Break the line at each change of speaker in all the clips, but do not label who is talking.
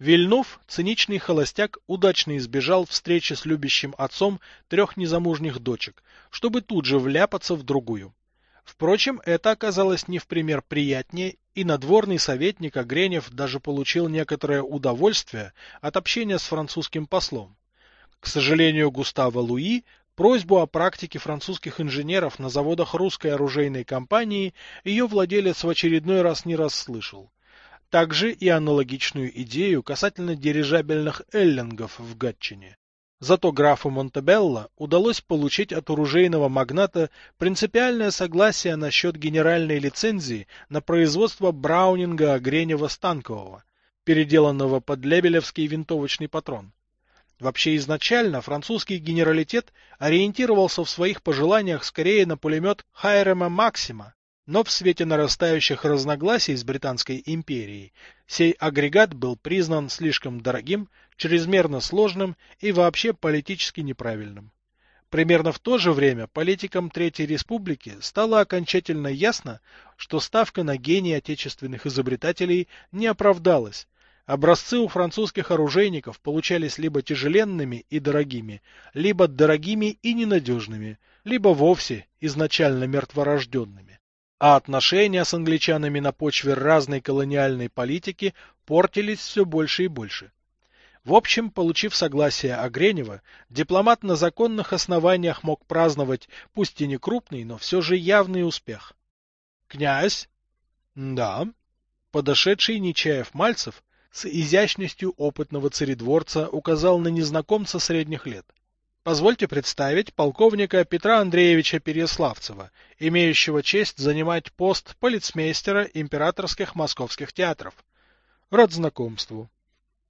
Вильнов, циничный холостяк, удачно избежал встречи с любящим отцом трех незамужних дочек, чтобы тут же вляпаться в другую. Впрочем, это оказалось не в пример приятнее, и надворный советник Огренев даже получил некоторое удовольствие от общения с французским послом. К сожалению, Густаво Луи просьбу о практике французских инженеров на заводах русской оружейной компании ее владелец в очередной раз не расслышал. Также и аналогичную идею касательно дирижабельных эллингов в Гатчине. Зато графу Монтебелло удалось получить от оружейного магната принципиальное согласие насчет генеральной лицензии на производство Браунинга Гренева-Станкового, переделанного под лебелевский винтовочный патрон. Вообще изначально французский генералитет ориентировался в своих пожеланиях скорее на пулемет Хайрема Максима, но в свете нарастающих разногласий с Британской империей сей агрегат был признан слишком дорогим, чрезмерно сложным и вообще политически неправильным. Примерно в то же время политикам Третьей Республики стало окончательно ясно, что ставка на гений отечественных изобретателей не оправдалась. Образцы у французских оружейников получались либо тяжеленными и дорогими, либо дорогими и ненадежными, либо вовсе изначально мертворожденными а отношения с англичанами на почве разной колониальной политики портились все больше и больше. В общем, получив согласие Огренева, дипломат на законных основаниях мог праздновать, пусть и не крупный, но все же явный успех. «Князь?» «Да». Подошедший Нечаев-Мальцев с изящностью опытного царедворца указал на незнакомца средних лет. Позвольте представить полковника Петра Андреевича Переславцева, имеющего честь занимать пост полицмейстера императорских московских театров. Рад знакомству.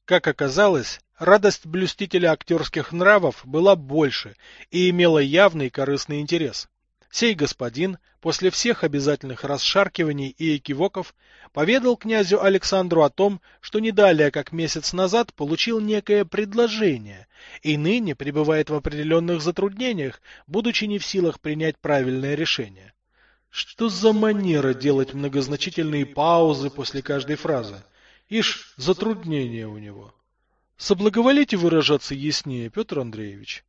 Как оказалось, радость блюстителя актерских нравов была больше и имела явный корыстный интерес. Сей господин, после всех обязательных расшаркиваний и экивоков, поведал князю Александру о том, что не далее, как месяц назад, получил некое предложение, и ныне пребывает в определенных затруднениях, будучи не в силах принять правильное решение. Что за манера делать многозначительные паузы после каждой фразы? Ишь, затруднение у него. Соблаговолите выражаться яснее, Петр Андреевич.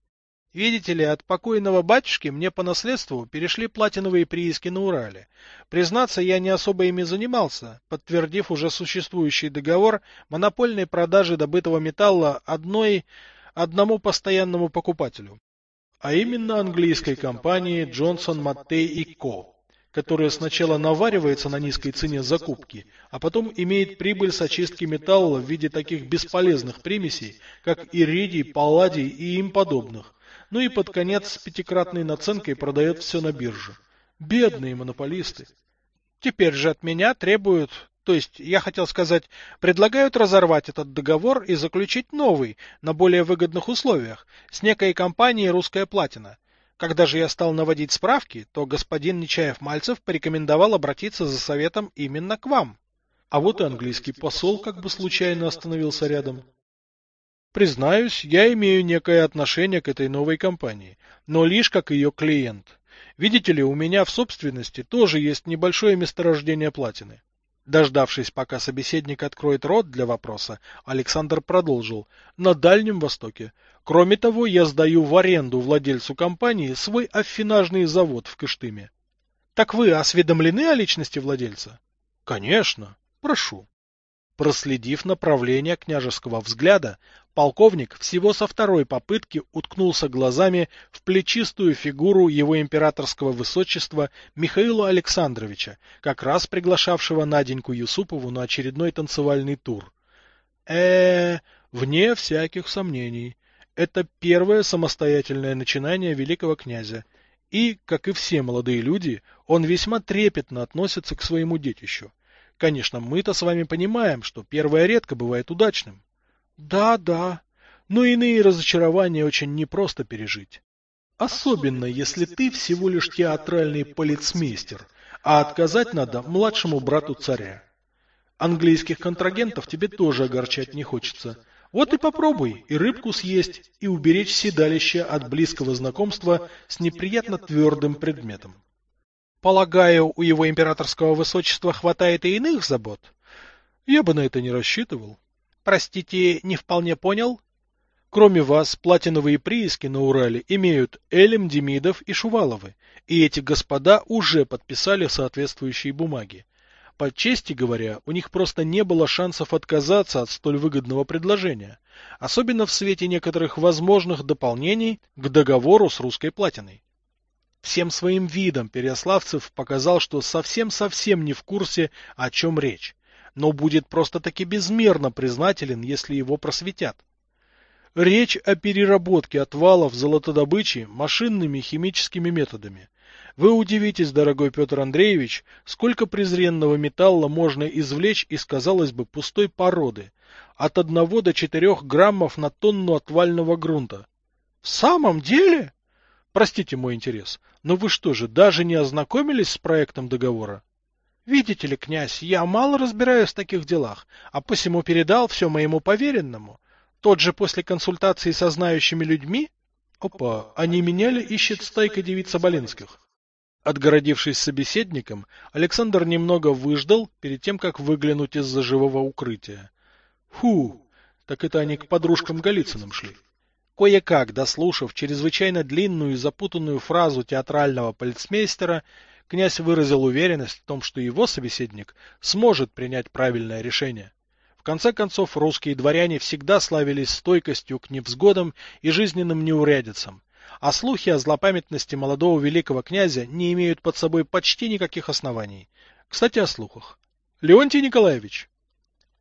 Видите ли, от покойного батюшки мне по наследству перешли платиновые прииски на Урале. Признаться, я не особо ими занимался, подтвердив уже существующий договор монопольной продажи добытого металла одной, одному постоянному покупателю. А именно английской компании Johnson Mattei Co., которая сначала наваривается на низкой цене закупки, а потом имеет прибыль с очистки металла в виде таких бесполезных примесей, как иридий, палладий и им подобных, ну и под конец с пятикратной наценкой продает все на бирже. Бедные монополисты. Теперь же от меня требуют, то есть, я хотел сказать, предлагают разорвать этот договор и заключить новый, на более выгодных условиях, с некой компанией «Русская платина». Когда же я стал наводить справки, то господин Нечаев-Мальцев порекомендовал обратиться за советом именно к вам. А вот и английский посол как бы случайно остановился рядом. Признаюсь, я имею некое отношение к этой новой компании, но лишь как ее клиент. Видите ли, у меня в собственности тоже есть небольшое месторождение платины. Дождавшись, пока собеседник откроет рот для вопроса, Александр продолжил. На Дальнем Востоке. Кроме того, я сдаю в аренду владельцу компании свой аффинажный завод в Кыштыме. Так вы осведомлены о личности владельца? Конечно. Прошу. Проследив направление княжеского взгляда, полковник всего со второй попытки уткнулся глазами в плечистую фигуру его императорского высочества Михаила Александровича, как раз приглашавшего Наденьку Юсупову на очередной танцевальный тур. э, -э вне всяких сомнений, это первое самостоятельное начинание великого князя, и, как и все молодые люди, он весьма трепетно относится к своему детищу. Конечно, мы-то с вами понимаем, что первое редко бывает удачным. Да, да. Но иные разочарования очень непросто пережить. Особенно, если ты всего лишь театральный полицмейстер, а отказать надо младшему брату царя. Английских контрагентов тебе тоже огорчать не хочется. Вот и попробуй и рыбку съесть, и уберечь седалище от близкого знакомства с неприятно твердым предметом. Полагаю, у его императорского высочества хватает и иных забот? Я бы на это не рассчитывал. Простите, не вполне понял? Кроме вас, платиновые прииски на Урале имеют Элем, Демидов и Шуваловы, и эти господа уже подписали соответствующие бумаги. По чести говоря, у них просто не было шансов отказаться от столь выгодного предложения, особенно в свете некоторых возможных дополнений к договору с русской платиной. Всем своим видом Переяславцев показал, что совсем-совсем не в курсе, о чем речь, но будет просто-таки безмерно признателен, если его просветят. Речь о переработке отвалов золотодобычи машинными химическими методами. Вы удивитесь, дорогой Петр Андреевич, сколько презренного металла можно извлечь из, казалось бы, пустой породы. От одного до четырех граммов на тонну отвального грунта. В самом деле? Простите мой интерес, но вы что же, даже не ознакомились с проектом договора? Видите ли, князь, я мало разбираюсь в таких делах, а посему передал все моему поверенному. Тот же после консультации со знающими людьми? Опа, они меняли ищет стайка девиц Соболенских. Отгородившись собеседником, Александр немного выждал перед тем, как выглянуть из-за живого укрытия. Фу, так это они к подружкам Голицыным шли. Кое-как, дослушав чрезвычайно длинную и запутанную фразу театрального полицмейстера, князь выразил уверенность в том, что его собеседник сможет принять правильное решение. В конце концов, русские дворяне всегда славились стойкостью к невзгодам и жизненным неурядицам, а слухи о злопамятности молодого великого князя не имеют под собой почти никаких оснований. Кстати, о слухах. Леонтий Николаевич,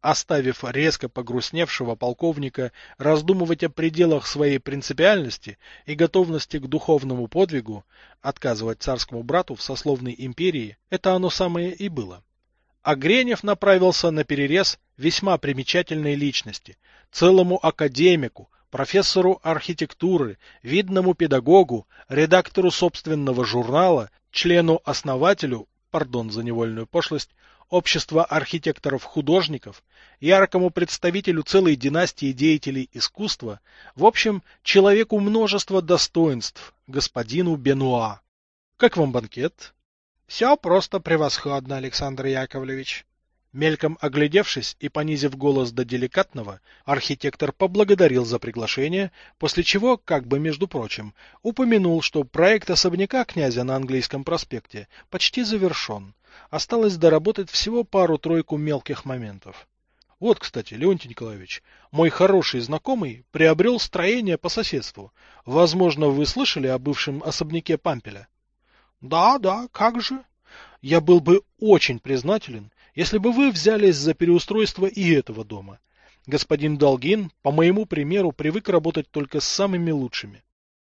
оставив резко погрустневшего полковника раздумывать о пределах своей принципиальности и готовности к духовному подвигу, отказывать царскому брату в сословной империи, это оно самое и было. А Гренев направился на перерез весьма примечательной личности, целому академику, профессору архитектуры, видному педагогу, редактору собственного журнала, члену-основателю, пардон за невольную пошлость, общества архитекторов-художников, яркому представителю целой династии деятелей искусства, в общем, человеку множества достоинств, господину Бенуа. Как вам банкет? Все просто превосходно, Александр Яковлевич. Мельком оглядевшись и понизив голос до деликатного, архитектор поблагодарил за приглашение, после чего, как бы между прочим, упомянул, что проект особняка князя на английском проспекте почти завершен. Осталось доработать всего пару-тройку мелких моментов. Вот, кстати, Леонтий Николаевич, мой хороший знакомый приобрел строение по соседству. Возможно, вы слышали о бывшем особняке Пампеля? Да, да, как же? Я был бы очень признателен, если бы вы взялись за переустройство и этого дома. Господин Долгин, по моему примеру, привык работать только с самыми лучшими.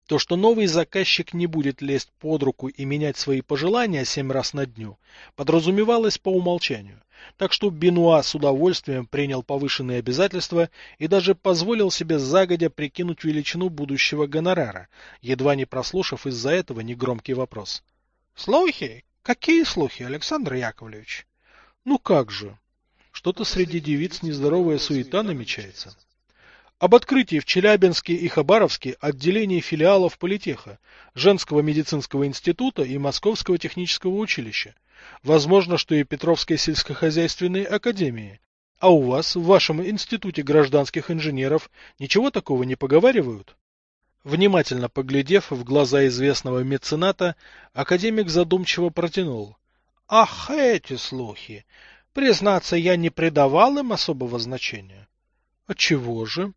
То, что новый заказчик не будет лезть под руку и менять свои пожелания семь раз на дню, подразумевалось по умолчанию. Так что Бенуа с удовольствием принял повышенные обязательства и даже позволил себе загодя прикинуть величину будущего гонорара, едва не прослушав из-за этого негромкий вопрос. Слухи? Какие слухи, Александр Яковлевич? Ну как же? Что-то среди девиц нездоровая суета намечается. Об открытии в Челябинске и Хабаровске отделений филиалов Политеха, Женского медицинского института и Московского технического училища. Возможно, что и Петровской сельскохозяйственной академии. А у вас, в вашем институте гражданских инженеров, ничего такого не поговаривают? Внимательно поглядев в глаза известного мецената, академик задумчиво протянул. Ах, эти слухи! Признаться, я не придавал им особого значения. Отчего же?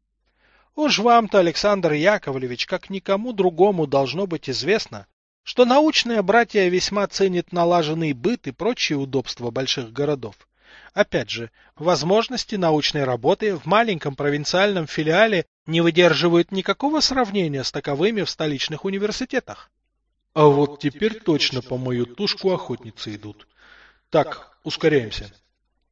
Уж вам-то, Александр Яковлевич, как никому другому должно быть известно, что научные братья весьма ценят налаженный быт и прочие удобства больших городов. Опять же, возможности научной работы в маленьком провинциальном филиале не выдерживают никакого сравнения с таковыми в столичных университетах. А вот теперь точно по мою тушку охотницы идут. Так, ускоряемся.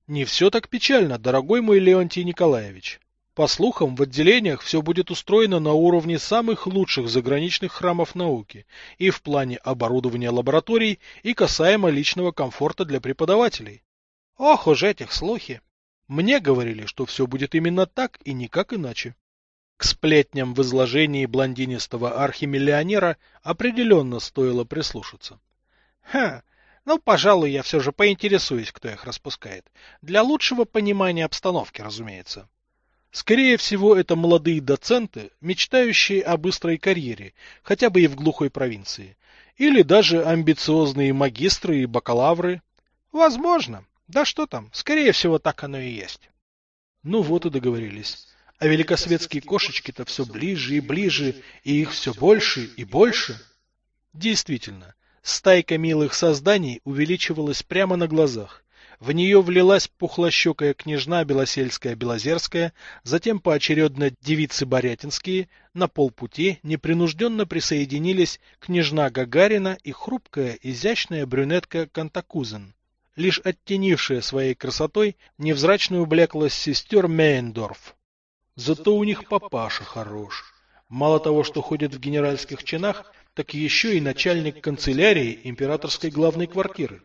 Не все так печально, дорогой мой Леонтий Николаевич. По слухам, в отделениях все будет устроено на уровне самых лучших заграничных храмов науки и в плане оборудования лабораторий, и касаемо личного комфорта для преподавателей. Ох уж этих слухи! Мне говорили, что все будет именно так и никак иначе. К сплетням в изложении блондинистого архимиллионера определенно стоило прислушаться. Ха, ну, пожалуй, я все же поинтересуюсь, кто их распускает. Для лучшего понимания обстановки, разумеется. Скорее всего, это молодые доценты, мечтающие о быстрой карьере, хотя бы и в глухой провинции. Или даже амбициозные магистры и бакалавры. Возможно. Да что там, скорее всего, так оно и есть. Ну вот и договорились. А великосветские кошечки-то все ближе и ближе, и их все больше и больше. Действительно, стайка милых созданий увеличивалась прямо на глазах. В нее влилась пухлощекая княжна Белосельская-Белозерская, затем поочередно девицы Борятинские, на полпути непринужденно присоединились княжна Гагарина и хрупкая, изящная брюнетка Кантакузен, лишь оттенившая своей красотой невзрачную блеклость сестер Мейндорф. Зато у них папаша хорош. Мало того, что ходит в генеральских чинах, так еще и начальник канцелярии императорской главной квартиры.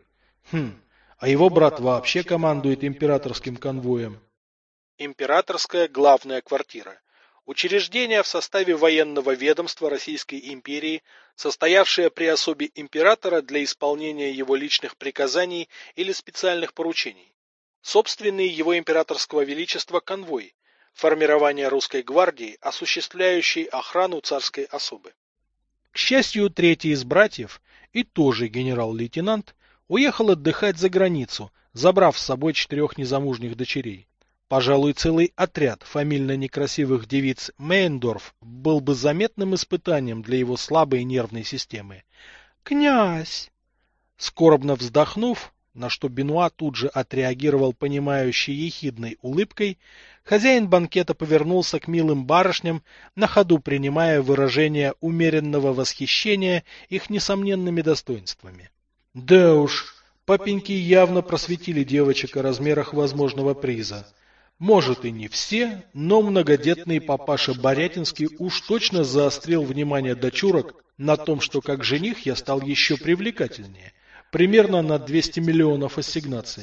Хм, а его брат вообще командует императорским конвоем. Императорская главная квартира. Учреждение в составе военного ведомства Российской империи, состоявшее при особе императора для исполнения его личных приказаний или специальных поручений. Собственный его императорского величества конвой, формирование русской гвардии, осуществляющей охрану царской особы. К счастью, третий из братьев, и тоже генерал-лейтенант, уехал отдыхать за границу, забрав с собой четырех незамужних дочерей. Пожалуй, целый отряд фамильно некрасивых девиц Мейндорф был бы заметным испытанием для его слабой нервной системы. «Князь!» Скорбно вздохнув, на что Бенуа тут же отреагировал понимающей ехидной улыбкой, хозяин банкета повернулся к милым барышням, на ходу принимая выражение умеренного восхищения их несомненными достоинствами. Да уж, папеньки явно просветили девочек о размерах возможного приза. Может и не все, но многодетный папаша Борятинский уж точно заострил внимание дочурок на том, что как жених я стал еще привлекательнее, примерно на 200 миллионов ассигнаций.